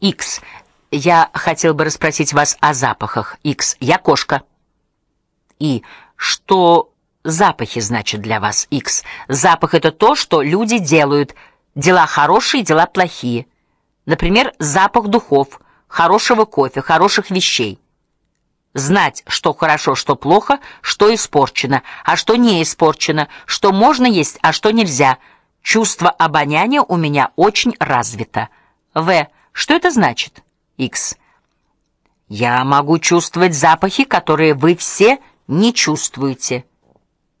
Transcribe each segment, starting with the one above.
X. Я хотел бы расспросить вас о запахах. X. Я кошка. И что запахи значат для вас? X. Запах это то, что люди делают. Дела хорошие, дела плохие. Например, запах духов, хорошего кофе, хороших вещей. Знать, что хорошо, что плохо, что испорчено, а что не испорчено, что можно есть, а что нельзя. Чувство обоняния у меня очень развито. В. Что это значит? X. Я могу чувствовать запахи, которые вы все не чувствуете.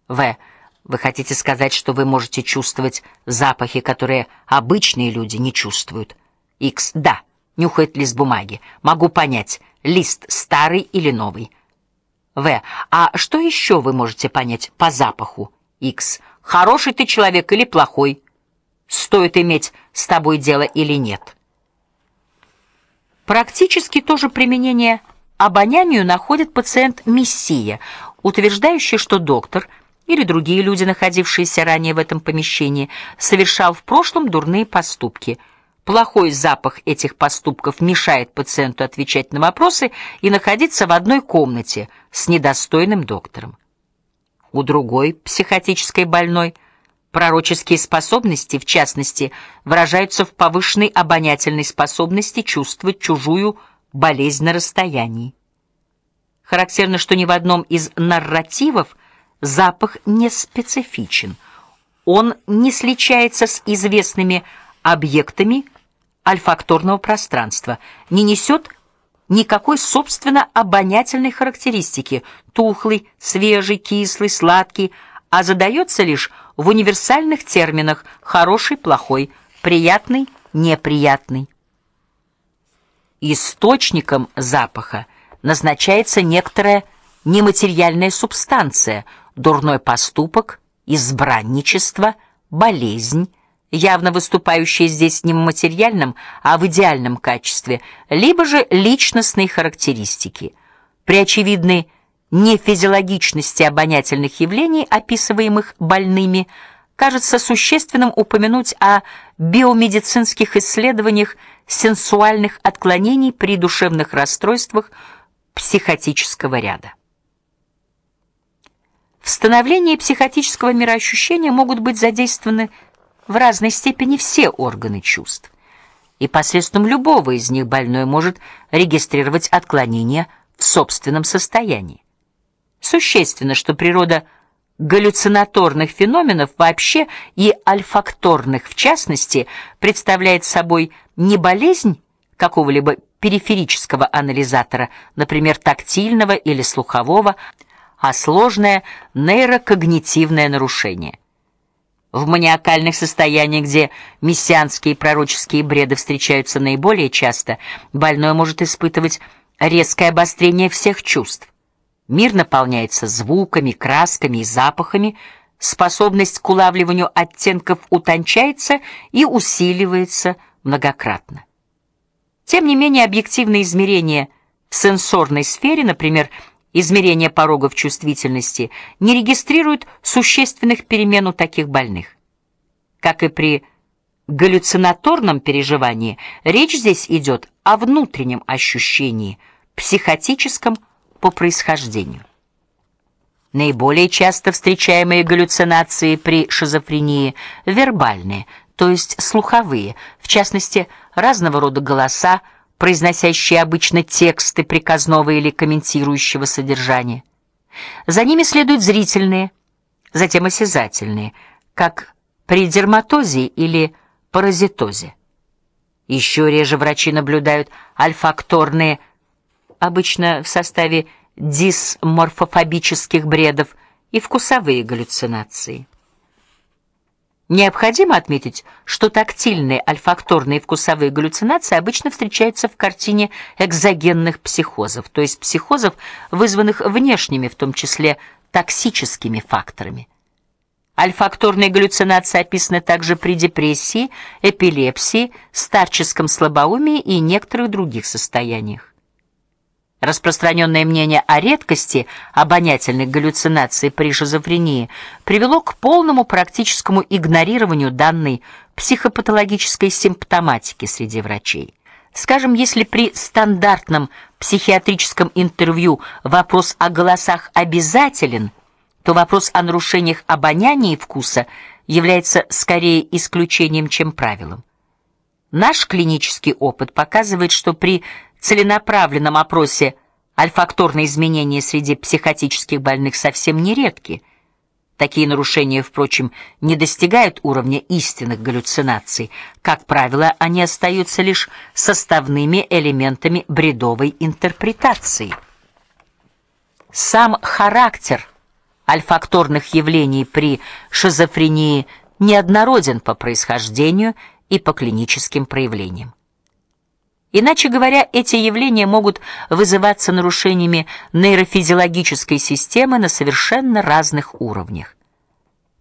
В. Вы хотите сказать, что вы можете чувствовать запахи, которые обычные люди не чувствуют? X. Да. Нюхает лист бумаги. Могу понять, лист старый или новый. В. А что еще вы можете понять по запаху? X. Хороший ты человек или плохой? Стоит иметь с тобой дело или нет? Практически то же применение обонянию находит пациент Мессия, утверждающий, что доктор или другие люди, находившиеся ранее в этом помещении, совершал в прошлом дурные поступки. Плохой запах этих поступков мешает пациенту отвечать на вопросы и находиться в одной комнате с недостойным доктором. У другой психотической больной – Пророческие способности, в частности, выражаются в повышенной обонятельной способности чувствовать чужую болезнь на расстоянии. Характерно, что ни в одном из нарративов запах не специфичен. Он не сличается с известными объектами альфакторного пространства, не несет никакой собственно обонятельной характеристики: тухлый, свежий, кислый, сладкий, а задается лишь в универсальных терминах хороший, плохой, приятный, неприятный. Источником запаха назначается некоторая нематериальная субстанция, дурной поступок, избранничество, болезнь, явно выступающая здесь не в материальном, а в идеальном качестве, либо же личностные характеристики. При очевидной нефизиологичности обонятельных явлений, описываемых больными, кажется существенным упомянуть о биомедицинских исследованиях сенсуальных отклонений при душевных расстройствах психотического ряда. В становлении психотического мироощущения могут быть задействованы в разной степени все органы чувств, и посредством любого из них больной может регистрировать отклонения в собственном состоянии. Существенно, что природа галлюцинаторных феноменов вообще и альфакторных в частности представляет собой не болезнь какого-либо периферического анализатора, например, тактильного или слухового, а сложное нейрокогнитивное нарушение. В маниакальных состояниях, где мессианские и пророческие бреды встречаются наиболее часто, больной может испытывать резкое обострение всех чувств. Мир наполняется звуками, красками и запахами, способность к улавливанию оттенков утончается и усиливается многократно. Тем не менее, объективные измерения в сенсорной сфере, например, измерение порогов чувствительности, не регистрируют существенных перемен у таких больных. Как и при галлюцинаторном переживании, речь здесь идет о внутреннем ощущении, психотическом по происхождению. Наиболее часто встречаемые галлюцинации при шизофрении вербальные, то есть слуховые, в частности, разного рода голоса, произносящие обычно тексты приказного или комментирующего содержания. За ними следуют зрительные, затем осязательные, как при дерматозе или паразитозе. Еще реже врачи наблюдают альфакторные обычно в составе дисморфофобических бредов и вкусовые галлюцинации. Необходимо отметить, что тактильные, альфакторные вкусовые галлюцинации обычно встречаются в картине экзогенных психозов, то есть психозов, вызванных внешними, в том числе токсическими факторами. Альфакторные галлюцинации описаны также при депрессии, эпилепсии, старческом слабоумии и некоторых других состояниях. Распространенное мнение о редкости обонятельных галлюцинаций при шизофрении привело к полному практическому игнорированию данной психопатологической симптоматики среди врачей. Скажем, если при стандартном психиатрическом интервью вопрос о голосах обязателен, то вопрос о нарушениях обоняния и вкуса является скорее исключением, чем правилом. Наш клинический опыт показывает, что при целенаправленном опросе альфакторные изменения среди психотических больных совсем нередки. Такие нарушения, впрочем, не достигают уровня истинных галлюцинаций. Как правило, они остаются лишь составными элементами бредовой интерпретации. Сам характер альфакторных явлений при шизофрении неоднороден по происхождению и по клиническим проявлениям. Иначе говоря, эти явления могут вызываться нарушениями нейрофизиологической системы на совершенно разных уровнях.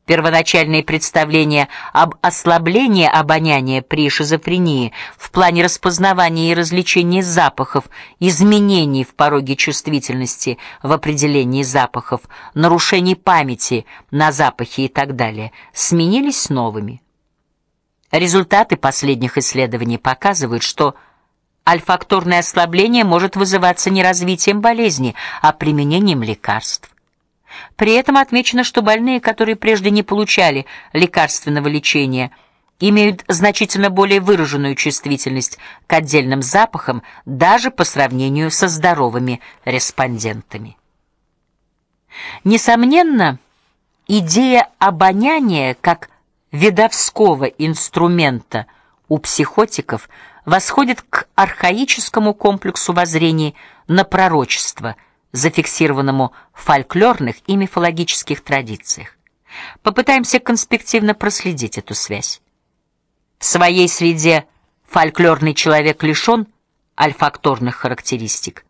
Первоначальные представления об ослаблении обоняния при шизофрении в плане распознавания и различения запахов, изменений в пороге чувствительности в определении запахов, нарушений памяти на запахи и так далее, сменились новыми. Результаты последних исследований показывают, что альфакторное ослабление может вызываться не развитием болезни, а применением лекарств. При этом отмечено, что больные, которые прежде не получали лекарственного лечения, имеют значительно более выраженную чувствительность к отдельным запахам даже по сравнению со здоровыми респондентами. Несомненно, идея обоняния как видовского инструмента у психотиков – восходит к архаическому комплексу воззрений на пророчество, зафиксированному в фольклорных и мифологических традициях. Попытаемся конспективно проследить эту связь. В своей среде фольклорный человек лишен альфакторных характеристик.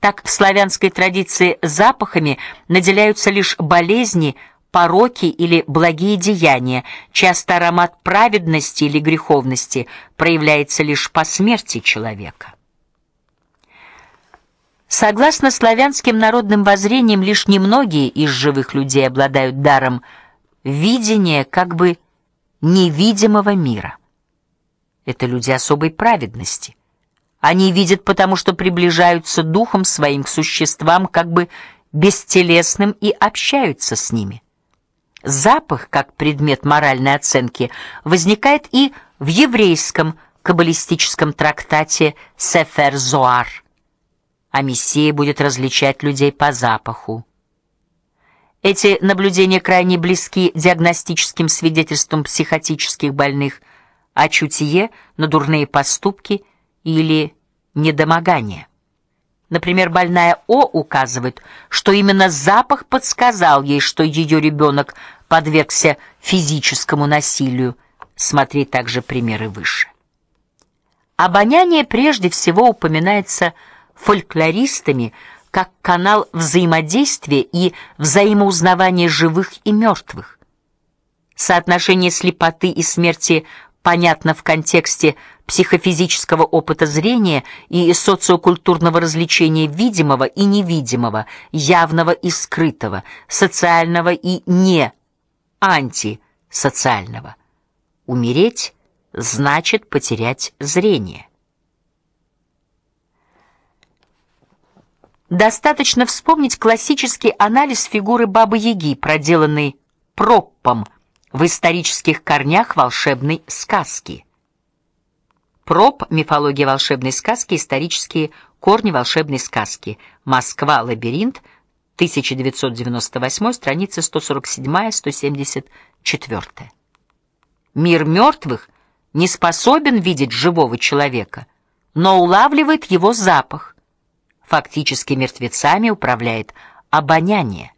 Так в славянской традиции запахами наделяются лишь болезни, пороки или благие деяния, часто аромат праведности или греховности проявляется лишь по смерти человека. Согласно славянским народным воззрениям, лишь немногие из живых людей обладают даром видения как бы невидимого мира. Это люди особой праведности. Они видят потому, что приближаются духом своим к существам как бы бестелесным и общаются с ними. Запах, как предмет моральной оценки, возникает и в еврейском каббалистическом трактате Сефер Зоар. А Мессия будет различать людей по запаху. Эти наблюдения крайне близки диагностическим свидетельствам психотических больных о чутье на дурные поступки или недомогание. Например, больная О указывает, что именно запах подсказал ей, что ее ребенок подвергся физическому насилию. Смотри также примеры выше. Обоняние прежде всего упоминается фольклористами как канал взаимодействия и взаимоузнавания живых и мертвых. Соотношение слепоты и смерти понятно в контексте психофизического опыта зрения и социокультурного развлечения видимого и невидимого, явного и скрытого, социального и не антисоциального. Умереть значит потерять зрение. Достаточно вспомнить классический анализ фигуры Бабы-Яги, проделанный Проппом в исторических корнях волшебной сказки. Проб Мифология волшебной сказки. Исторические корни волшебной сказки. Москва. Лабиринт. 1998, страница 147-174. Мир мертвых не способен видеть живого человека, но улавливает его запах. Фактически мертвецами управляет обоняние.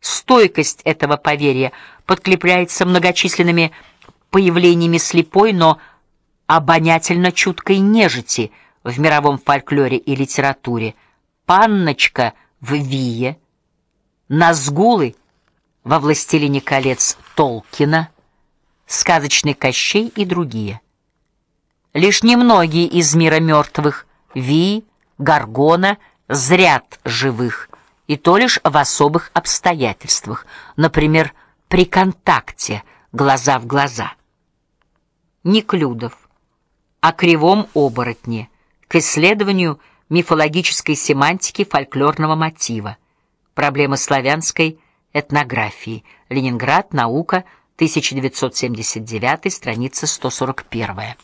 Стойкость этого поверья подкрепляется многочисленными появлениями слепой, но обонятельно чуткой нежити в мировом фольклоре и литературе. Панночка в Вие, Назгулы во Властелине колец Толкина, Сказочный Кощей и другие. Лишь немногие из мира мертвых Ви, Гаргона зрят живых, и то лишь в особых обстоятельствах, например, при контакте глаза в глаза. Неклюдов о кривом оборотне, к исследованию мифологической семантики фольклорного мотива, проблемы славянской этнографии. Ленинград, Наука, 1979, страница 141.